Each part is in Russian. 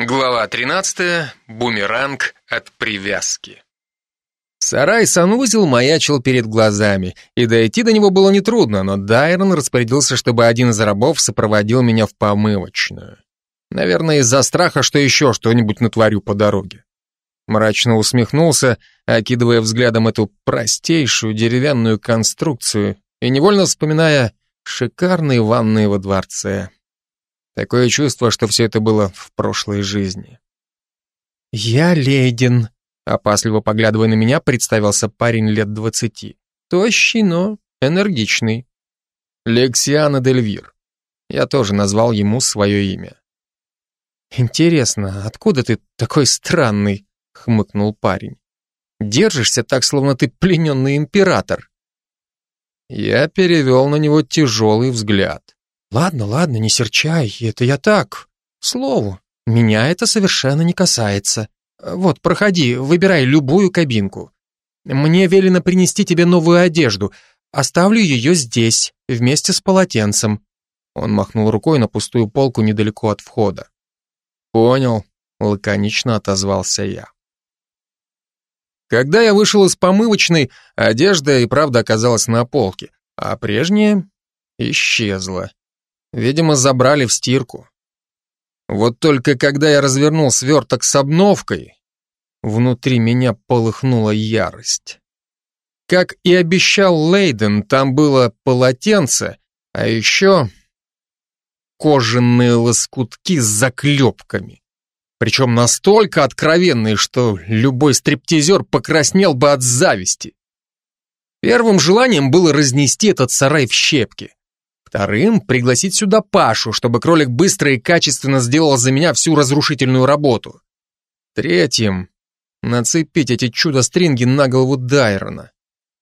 Глава 13. Бумеранг от привязки. Сарай-санузел маячил перед глазами, и дойти до него было нетрудно, но Дайрон распорядился, чтобы один из рабов сопроводил меня в помывочную. Наверное, из-за страха, что еще что-нибудь натворю по дороге. Мрачно усмехнулся, окидывая взглядом эту простейшую деревянную конструкцию и невольно вспоминая шикарные ванные во дворце. Такое чувство, что все это было в прошлой жизни. «Я Лейден», — опасливо поглядывая на меня, представился парень лет двадцати. Тощий, но энергичный. Лексиана Дельвир. Я тоже назвал ему свое имя. «Интересно, откуда ты такой странный?» — хмыкнул парень. «Держишься так, словно ты плененный император». Я перевел на него тяжелый взгляд. Ладно, ладно, не серчай, это я так. Слову, меня это совершенно не касается. Вот, проходи, выбирай любую кабинку. Мне велено принести тебе новую одежду. Оставлю ее здесь, вместе с полотенцем. Он махнул рукой на пустую полку недалеко от входа. Понял, лаконично отозвался я. Когда я вышел из помывочной, одежда и правда оказалась на полке, а прежняя исчезла. Видимо, забрали в стирку. Вот только когда я развернул сверток с обновкой, внутри меня полыхнула ярость. Как и обещал Лейден, там было полотенце, а еще кожаные лоскутки с заклепками. Причем настолько откровенные, что любой стриптизер покраснел бы от зависти. Первым желанием было разнести этот сарай в щепки. Вторым — пригласить сюда Пашу, чтобы кролик быстро и качественно сделал за меня всю разрушительную работу. Третьим — нацепить эти чудо-стринги на голову Дайрона.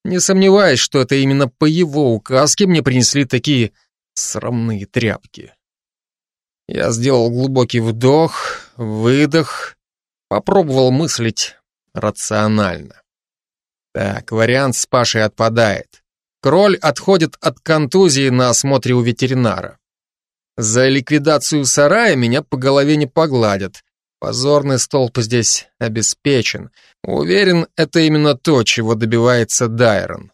Не сомневаюсь, что это именно по его указке мне принесли такие срамные тряпки. Я сделал глубокий вдох, выдох, попробовал мыслить рационально. Так, вариант с Пашей отпадает. Кроль отходит от контузии на осмотре у ветеринара. За ликвидацию сарая меня по голове не погладят. Позорный столб здесь обеспечен. Уверен, это именно то, чего добивается Дайрон.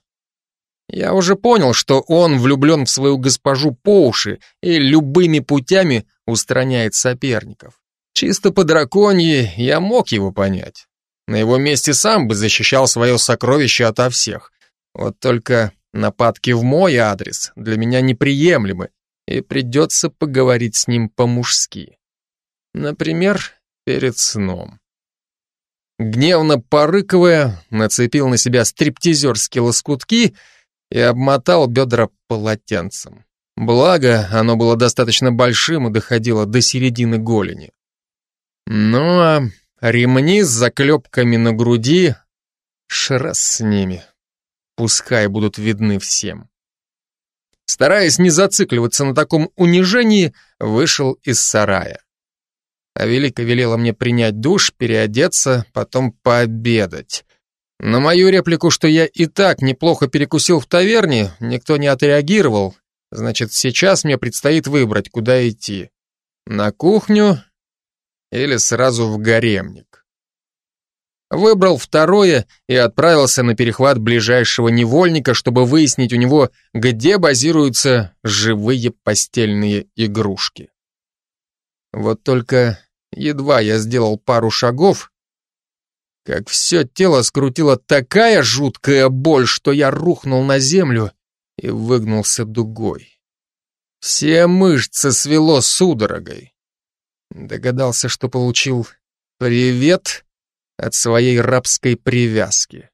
Я уже понял, что он влюблен в свою госпожу по уши и любыми путями устраняет соперников. Чисто по драконье я мог его понять. На его месте сам бы защищал свое сокровище ото всех. Вот только Нападки в мой адрес для меня неприемлемы, и придется поговорить с ним по-мужски. Например, перед сном. Гневно порыковая, нацепил на себя стриптизерские лоскутки и обмотал бедра полотенцем. Благо, оно было достаточно большим и доходило до середины голени. Ну а ремни с заклепками на груди, шрас с ними пускай будут видны всем. Стараясь не зацикливаться на таком унижении, вышел из сарая. А Велика велела мне принять душ, переодеться, потом пообедать. На мою реплику, что я и так неплохо перекусил в таверне, никто не отреагировал. Значит, сейчас мне предстоит выбрать, куда идти. На кухню или сразу в гаремник. Выбрал второе и отправился на перехват ближайшего невольника, чтобы выяснить у него, где базируются живые постельные игрушки. Вот только едва я сделал пару шагов, как все тело скрутила такая жуткая боль, что я рухнул на землю и выгнулся дугой. Все мышцы свело судорогой. Догадался, что получил привет от своей рабской привязки.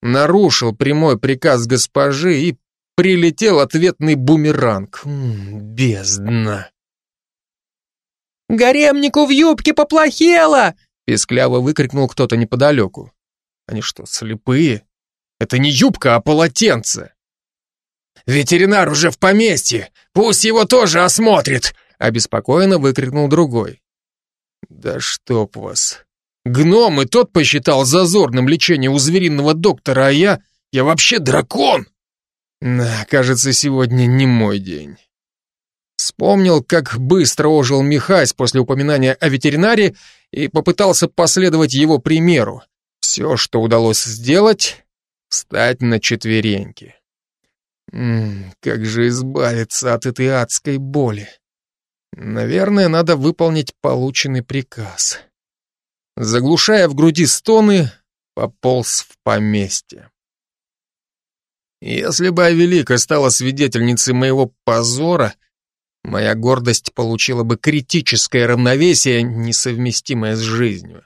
Нарушил прямой приказ госпожи и прилетел ответный бумеранг. бездна. «Гаремнику в юбке поплохело!» Пескляво выкрикнул кто-то неподалеку. Они что, слепые? Это не юбка, а полотенце. «Ветеринар уже в поместье! Пусть его тоже осмотрит!» Обеспокоенно выкрикнул другой. «Да чтоб вас! Гном и тот посчитал зазорным лечение у звериного доктора, а я... я вообще дракон! Да, кажется, сегодня не мой день. Вспомнил, как быстро ожил Михась после упоминания о ветеринаре и попытался последовать его примеру. Все, что удалось сделать, встать на четвереньки. М как же избавиться от этой адской боли? Наверное, надо выполнить полученный приказ. Заглушая в груди стоны, пополз в поместье. Если бы Авелика стала свидетельницей моего позора, моя гордость получила бы критическое равновесие, несовместимое с жизнью.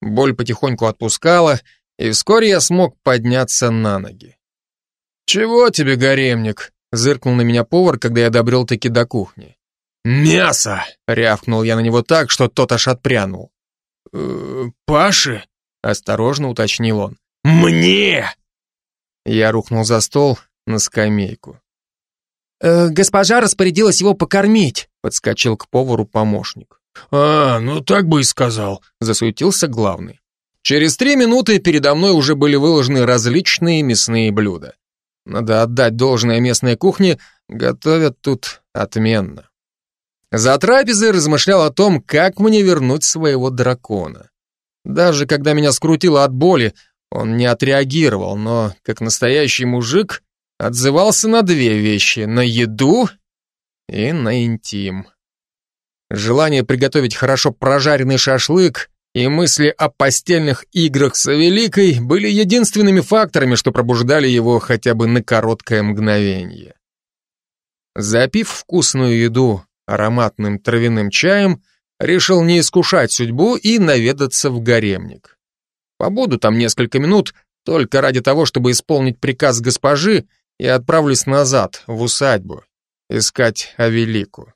Боль потихоньку отпускала, и вскоре я смог подняться на ноги. «Чего тебе, гаремник?» — зыркнул на меня повар, когда я добрел таки до кухни. «Мясо!» — рявкнул я на него так, что тот аж отпрянул. «Э, «Паши?» — осторожно уточнил он. «Мне!» Я рухнул за стол на скамейку. «Э, «Госпожа распорядилась его покормить», — подскочил к повару помощник. «А, ну так бы и сказал», — засуетился главный. Через три минуты передо мной уже были выложены различные мясные блюда. Надо отдать должное местной кухне, готовят тут отменно. За трапезой размышлял о том, как мне вернуть своего дракона. Даже когда меня скрутило от боли, он не отреагировал, но, как настоящий мужик, отзывался на две вещи — на еду и на интим. Желание приготовить хорошо прожаренный шашлык и мысли о постельных играх с Великой были единственными факторами, что пробуждали его хотя бы на короткое мгновение. Запив вкусную еду ароматным травяным чаем, решил не искушать судьбу и наведаться в гаремник. Побуду там несколько минут, только ради того, чтобы исполнить приказ госпожи, и отправлюсь назад, в усадьбу, искать Авелику.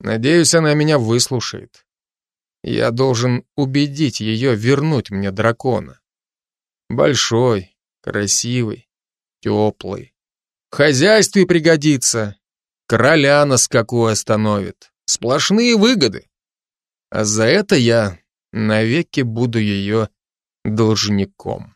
Надеюсь, она меня выслушает. Я должен убедить ее вернуть мне дракона. Большой, красивый, теплый. В хозяйстве пригодится. Короля на скаку остановит. Сплошные выгоды. А за это я навеки буду ее должником.